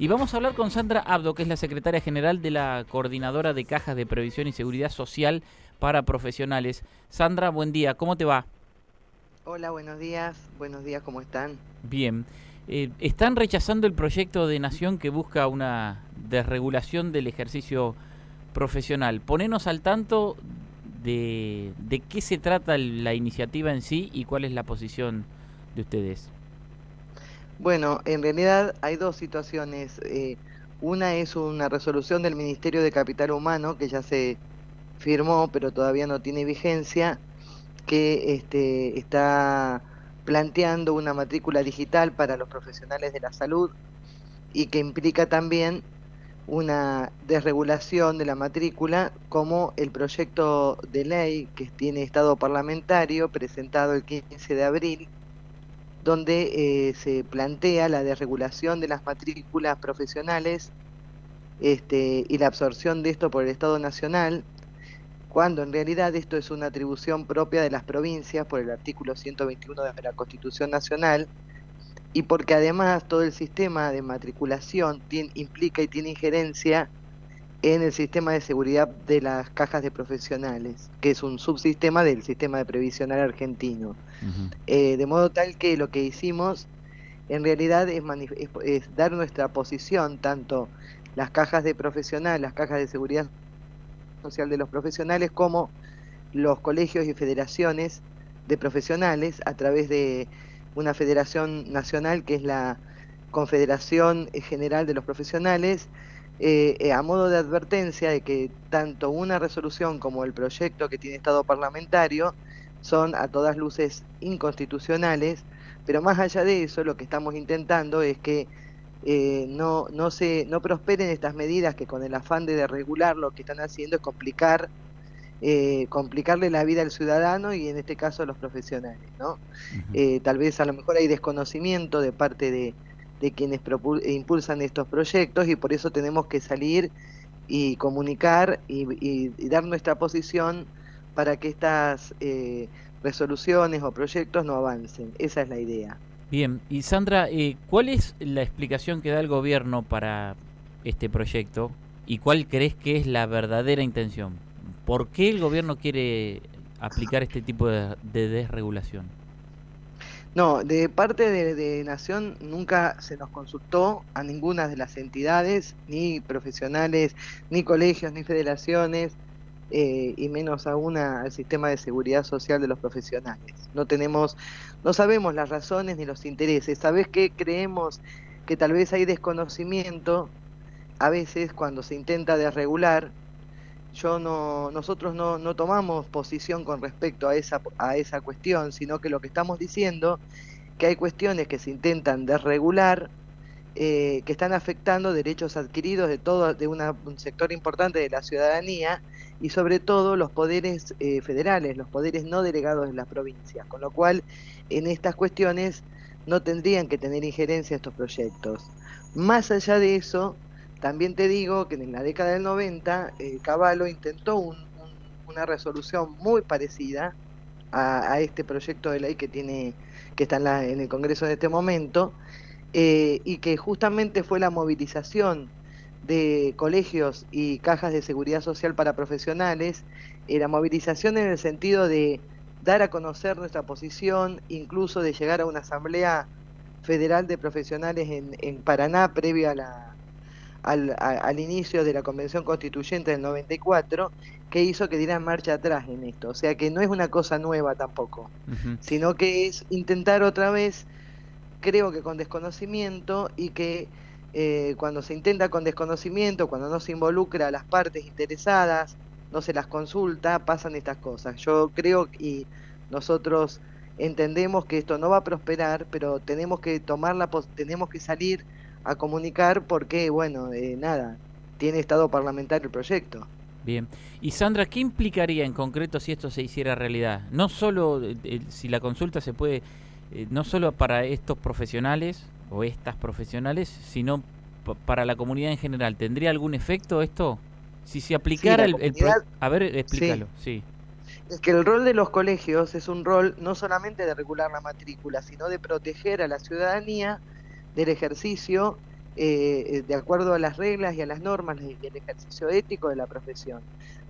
Y vamos a hablar con Sandra Abdo, que es la secretaria general de la Coordinadora de Cajas de Previsión y Seguridad Social para Profesionales. Sandra, buen día, ¿cómo te va? Hola, buenos días. Buenos días, ¿cómo están? Bien. Eh, están rechazando el proyecto de Nación que busca una desregulación del ejercicio profesional. Ponenos al tanto de, de qué se trata la iniciativa en sí y cuál es la posición de ustedes. Bueno, en realidad hay dos situaciones. Eh, una es una resolución del Ministerio de Capital Humano que ya se firmó, pero todavía no tiene vigencia, que este, está planteando una matrícula digital para los profesionales de la salud y que implica también una desregulación de la matrícula como el proyecto de ley que tiene estado parlamentario presentado el 15 de abril donde eh, se plantea la desregulación de las matrículas profesionales este, y la absorción de esto por el Estado Nacional, cuando en realidad esto es una atribución propia de las provincias por el artículo 121 de la Constitución Nacional y porque además todo el sistema de matriculación implica y tiene injerencia en el sistema de seguridad de las cajas de profesionales, que es un subsistema del sistema de previsional argentino. Eh, de modo tal que lo que hicimos en realidad es, es, dar nuestra posición, tanto las cajas de profesional, las cajas de seguridad social de los profesionales, como los colegios y federaciones de profesionales a través de una federación nacional que es la Confederación General de los Profesionales, eh, eh, a modo de advertencia de que tanto una resolución como el proyecto que tiene estado parlamentario son a todas luces inconstitucionales, pero más allá de eso lo que estamos intentando es que eh, no, no, se, no prosperen estas medidas que con el afán de regular lo que están haciendo es complicar complicarle la vida al ciudadano y en este caso a los profesionales. ¿no? tal vez a lo mejor hay desconocimiento de parte de, de quienes impulsan estos proyectos y por eso tenemos que salir y comunicar y, dar nuestra posición para que estas eh, resoluciones o proyectos no avancen. Esa es la idea. Bien, y Sandra, eh, ¿cuál es la explicación que da el gobierno para este proyecto y cuál crees que es la verdadera intención? ¿Por qué el gobierno quiere aplicar este tipo de desregulación? No, de parte de, Nación nunca se nos consultó a ninguna de las entidades, ni profesionales, ni colegios, ni federaciones, eh, y menos aún al sistema de seguridad social de los profesionales. No tenemos, no sabemos las razones ni los intereses. ¿Sabes qué? Creemos que tal vez hay desconocimiento a veces cuando se intenta desregular yo no, nosotros no, no, tomamos posición con respecto a esa, a esa cuestión, sino que lo que estamos diciendo que hay cuestiones que se intentan desregular, eh, que están afectando derechos adquiridos de todo, de un sector importante de la ciudadanía y sobre todo los poderes eh, federales, los poderes no delegados de las provincias, con lo cual en estas cuestiones no tendrían que tener injerencia estos proyectos. Más allá de eso, también te digo que en la década del 90 eh, Caballo intentó una resolución muy parecida a, este proyecto de ley que tiene que está en, el Congreso en este momento eh, y que justamente fue la movilización de colegios y cajas de seguridad social para profesionales, eh, la movilización en el sentido de dar a conocer nuestra posición, incluso de llegar a una asamblea federal de profesionales en, en Paraná previa a la al, al, inicio de la Convención Constituyente del 94, que hizo que dieran marcha atrás en esto. O sea que no es una cosa nueva tampoco, sino que es intentar otra vez, creo que con desconocimiento y que eh, cuando se intenta con desconocimiento, cuando no se involucra a las partes interesadas, no se las consulta, pasan estas cosas. Yo creo y nosotros entendemos que esto no va a prosperar, pero tenemos que tomar la tenemos que salir a comunicar porque, bueno, eh, nada, tiene estado parlamentario el proyecto. Bien. Y Sandra, ¿qué implicaría en concreto si esto se hiciera realidad? No solo eh, si la consulta se puede, eh, no solo para estos profesionales o estas profesionales, sino para la comunidad en general. ¿Tendría algún efecto esto? Si se aplicara el, A ver, explícalo, sí. Es que el rol de los colegios es un rol no solamente de regular la matrícula, sino de proteger a la ciudadanía del ejercicio eh, de acuerdo a las reglas y a las normas y el ejercicio ético de la profesión.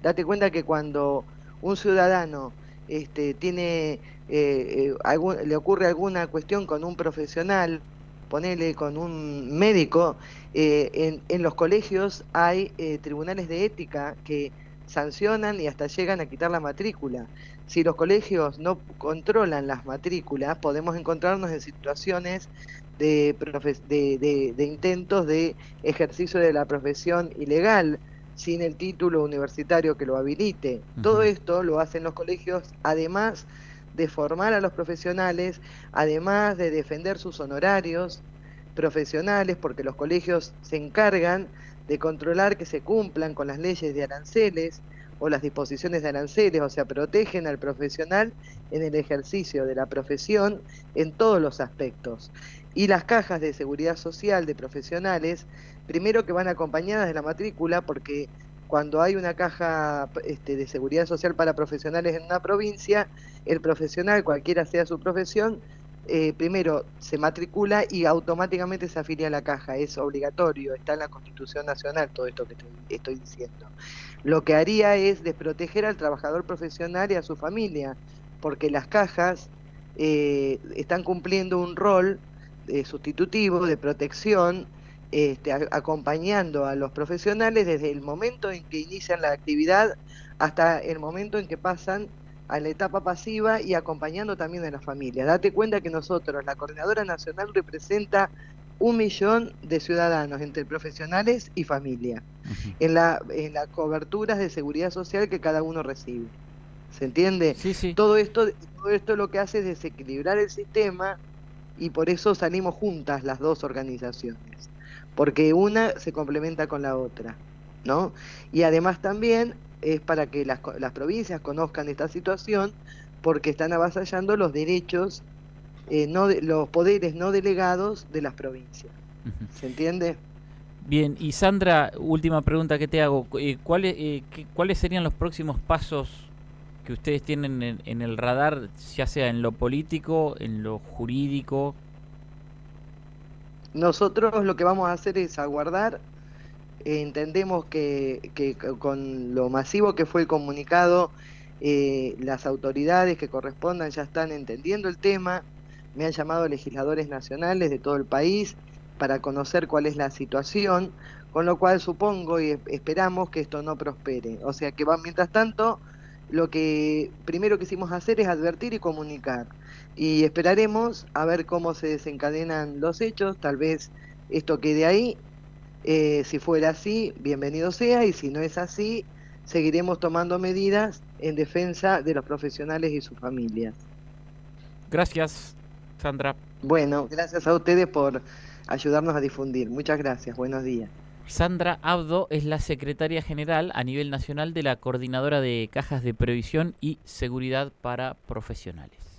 Date cuenta que cuando un ciudadano este, tiene, eh, eh, le ocurre alguna cuestión con un profesional, ponele con un médico, en, en, los colegios hay tribunales de ética que sancionan y hasta llegan a quitar la matrícula. Si los colegios no controlan las matrículas, podemos encontrarnos en situaciones de, de, de, intentos de ejercicio de la profesión ilegal sin el título universitario que lo habilite. Todo esto lo hacen los colegios, además de formar a los profesionales, además de defender sus honorarios profesionales, porque los colegios se encargan de controlar que se cumplan con las leyes de aranceles o las disposiciones de aranceles, o sea, protegen al profesional en el ejercicio de la profesión en todos los aspectos. Y las cajas de seguridad social de profesionales, primero que van acompañadas de la matrícula, porque cuando hay una caja este, de seguridad social para profesionales en una provincia, el profesional, cualquiera sea su profesión, eh, primero se matricula y automáticamente se afilia a la caja, es obligatorio, está en la Constitución Nacional todo esto que estoy diciendo. Lo que haría es desproteger al trabajador profesional y a su familia, porque las cajas eh, están cumpliendo un rol eh, sustitutivo de protección, este, acompañando a los profesionales desde el momento en que inician la actividad hasta el momento en que pasan a la etapa pasiva y acompañando también a las familias. Date cuenta que nosotros, la Coordinadora Nacional, representa un millón de ciudadanos entre profesionales y familia en, la, en las coberturas de seguridad social que cada uno recibe. ¿Se entiende? Sí, sí. Todo esto, todo esto lo que hace es desequilibrar el sistema y por eso salimos juntas las dos organizaciones, porque una se complementa con la otra, ¿no? Y además también es para que las, las provincias conozcan esta situación porque están avasallando los derechos, eh, no los poderes no delegados de las provincias. ¿Se entiende? Bien, y Sandra, última pregunta que te hago. Eh, ¿cuáles, eh, ¿Cuáles serían los próximos pasos que ustedes tienen en, en, el radar, ya sea en lo político, en lo jurídico? Nosotros lo que vamos a hacer es aguardar entendemos que, que, con lo masivo que fue el comunicado, eh, las autoridades que correspondan ya están entendiendo el tema, me han llamado legisladores nacionales de todo el país para conocer cuál es la situación, con lo cual supongo y esperamos que esto no prospere. O sea que va, mientras tanto, lo que primero quisimos hacer es advertir y comunicar. Y esperaremos a ver cómo se desencadenan los hechos, tal vez esto quede ahí eh, si fuera así, bienvenido sea, y si no es así, seguiremos tomando medidas en defensa de los profesionales y sus familias. Gracias, Sandra. Bueno, gracias a ustedes por ayudarnos a difundir. Muchas gracias, buenos días. Sandra Abdo es la secretaria general a nivel nacional de la Coordinadora de Cajas de Previsión y Seguridad para Profesionales.